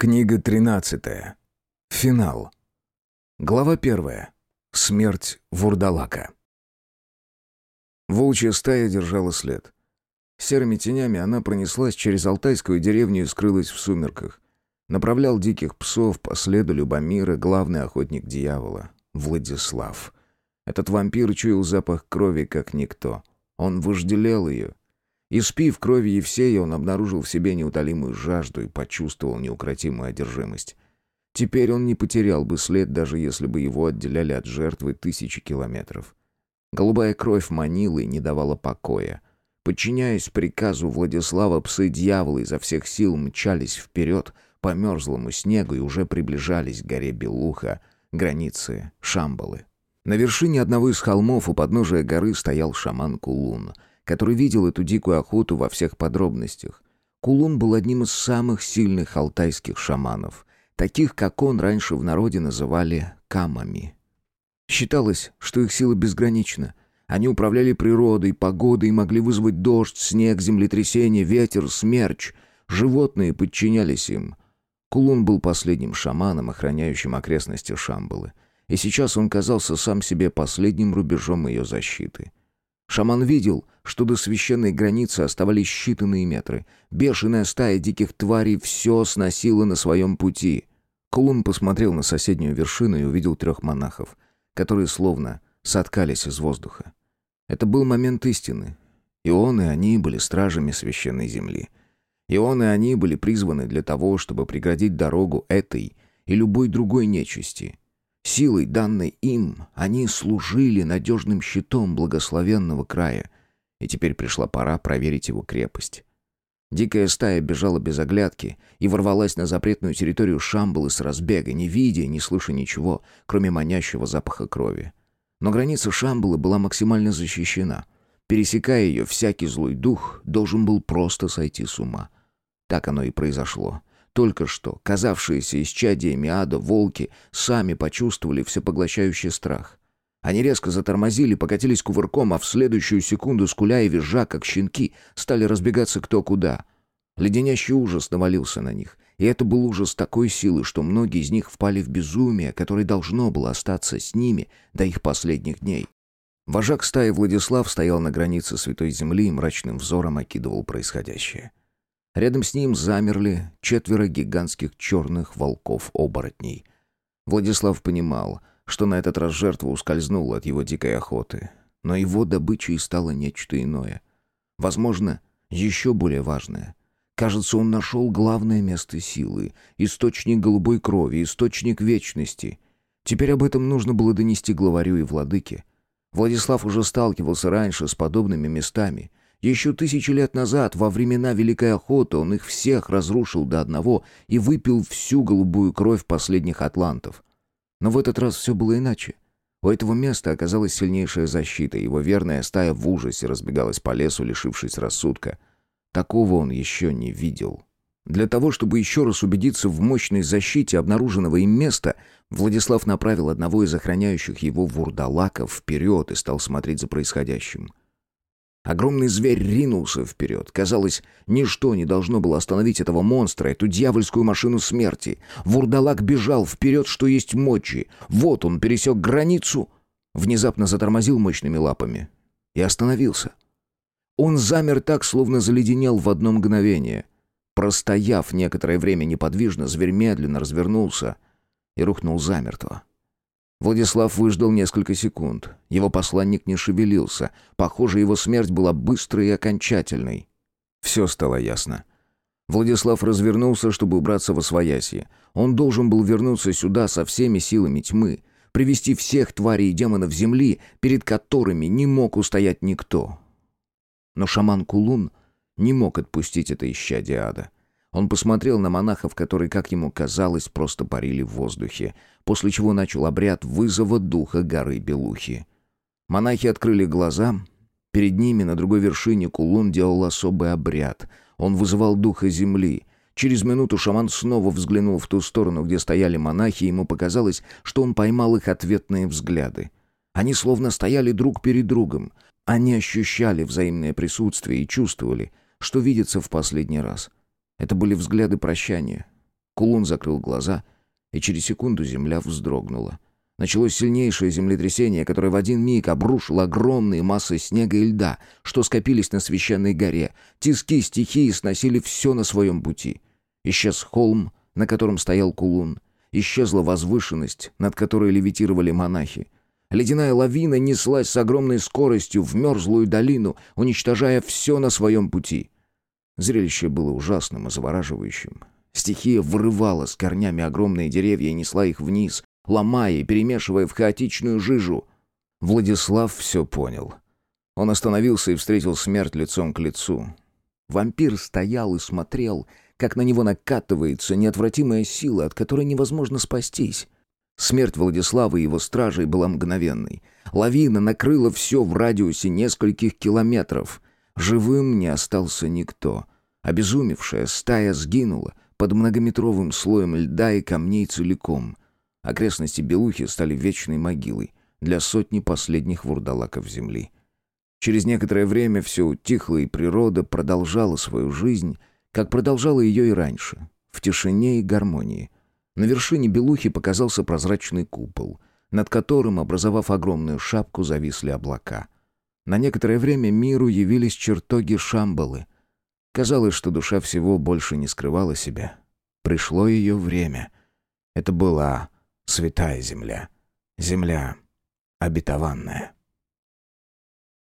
Книга 13. Финал. Глава 1. Смерть Вурдалака. Волчья стая держала след. Серыми тенями она пронеслась через алтайскую деревню и скрылась в сумерках. Направлял диких псов по следу Любомира главный охотник дьявола, Владислав. Этот вампир чуял запах крови, как никто. Он вожделел ее, Испив крови Евсея, он обнаружил в себе неутолимую жажду и почувствовал неукротимую одержимость. Теперь он не потерял бы след, даже если бы его отделяли от жертвы тысячи километров. Голубая кровь манила и не давала покоя. Подчиняясь приказу Владислава, псы дьявола изо всех сил мчались вперед по мерзлому снегу и уже приближались к горе Белуха, границе Шамбалы. На вершине одного из холмов у подножия горы стоял шаман Кулун — который видел эту дикую охоту во всех подробностях. Кулун был одним из самых сильных алтайских шаманов. Таких, как он, раньше в народе называли камами. Считалось, что их сила безгранична. Они управляли природой, погодой и могли вызвать дождь, снег, землетрясение, ветер, смерч. Животные подчинялись им. Кулун был последним шаманом, охраняющим окрестности Шамбалы. И сейчас он казался сам себе последним рубежом ее защиты. Шаман видел, что до священной границы оставались считанные метры. Бешеная стая диких тварей все сносила на своем пути. Кулун посмотрел на соседнюю вершину и увидел трех монахов, которые словно соткались из воздуха. Это был момент истины. И он, и они были стражами священной земли. И он, и они были призваны для того, чтобы преградить дорогу этой и любой другой нечисти. Силой, данной им, они служили надежным щитом благословенного края, и теперь пришла пора проверить его крепость. Дикая стая бежала без оглядки и ворвалась на запретную территорию Шамбалы с разбега, не видя не слыша ничего, кроме манящего запаха крови. Но граница Шамбалы была максимально защищена. Пересекая ее, всякий злой дух должен был просто сойти с ума. Так оно и произошло. Только что казавшиеся исчадиями ада волки сами почувствовали всепоглощающий страх. Они резко затормозили, покатились кувырком, а в следующую секунду, скуля и визжа, как щенки, стали разбегаться кто куда. Леденящий ужас навалился на них. И это был ужас такой силы, что многие из них впали в безумие, которое должно было остаться с ними до их последних дней. Вожак стаи Владислав стоял на границе Святой Земли и мрачным взором окидывал происходящее. Рядом с ним замерли четверо гигантских черных волков-оборотней. Владислав понимал, что на этот раз жертва ускользнула от его дикой охоты. Но его добычей стало нечто иное. Возможно, еще более важное. Кажется, он нашел главное место силы, источник голубой крови, источник вечности. Теперь об этом нужно было донести главарю и владыке. Владислав уже сталкивался раньше с подобными местами — еще тысячи лет назад, во времена Великой Охоты, он их всех разрушил до одного и выпил всю голубую кровь последних атлантов. Но в этот раз все было иначе. У этого места оказалась сильнейшая защита, его верная стая в ужасе разбегалась по лесу, лишившись рассудка. Такого он еще не видел. Для того, чтобы еще раз убедиться в мощной защите обнаруженного им места, Владислав направил одного из охраняющих его вурдалаков вперед и стал смотреть за происходящим. Огромный зверь ринулся вперед. Казалось, ничто не должно было остановить этого монстра, эту дьявольскую машину смерти. Вурдалак бежал вперед, что есть мочи. Вот он пересек границу. Внезапно затормозил мощными лапами. И остановился. Он замер так, словно заледенел в одно мгновение. Простояв некоторое время неподвижно, зверь медленно развернулся и рухнул замертво. Владислав выждал несколько секунд. Его посланник не шевелился. Похоже, его смерть была быстрой и окончательной. Все стало ясно. Владислав развернулся, чтобы убраться во своясье. Он должен был вернуться сюда со всеми силами тьмы, привести всех тварей и демонов земли, перед которыми не мог устоять никто. Но шаман Кулун не мог отпустить это исчадие ада. Он посмотрел на монахов, которые, как ему казалось, просто парили в воздухе, после чего начал обряд вызова духа горы Белухи. Монахи открыли глаза. Перед ними на другой вершине Кулун делал особый обряд. Он вызывал духа земли. Через минуту шаман снова взглянул в ту сторону, где стояли монахи, и ему показалось, что он поймал их ответные взгляды. Они словно стояли друг перед другом. Они ощущали взаимное присутствие и чувствовали, что видятся в последний раз — это были взгляды прощания. Кулун закрыл глаза, и через секунду земля вздрогнула. Началось сильнейшее землетрясение, которое в один миг обрушило огромные массы снега и льда, что скопились на священной горе. Тиски стихии сносили все на своем пути. Исчез холм, на котором стоял кулун. Исчезла возвышенность, над которой левитировали монахи. Ледяная лавина неслась с огромной скоростью в мерзлую долину, уничтожая все на своем пути. Зрелище было ужасным и завораживающим. Стихия вырывала с корнями огромные деревья и несла их вниз, ломая и перемешивая в хаотичную жижу. Владислав все понял. Он остановился и встретил смерть лицом к лицу. Вампир стоял и смотрел, как на него накатывается неотвратимая сила, от которой невозможно спастись. Смерть Владислава и его стражей была мгновенной. Лавина накрыла все в радиусе нескольких километров. Живым не остался никто. Обезумевшая стая сгинула под многометровым слоем льда и камней целиком. Окрестности Белухи стали вечной могилой для сотни последних вурдалаков земли. Через некоторое время все утихло, и природа продолжала свою жизнь, как продолжала ее и раньше, в тишине и гармонии. На вершине Белухи показался прозрачный купол, над которым, образовав огромную шапку, зависли облака. На некоторое время миру явились чертоги Шамбалы. Казалось, что душа всего больше не скрывала себя. Пришло ее время. Это была святая земля. Земля обетованная.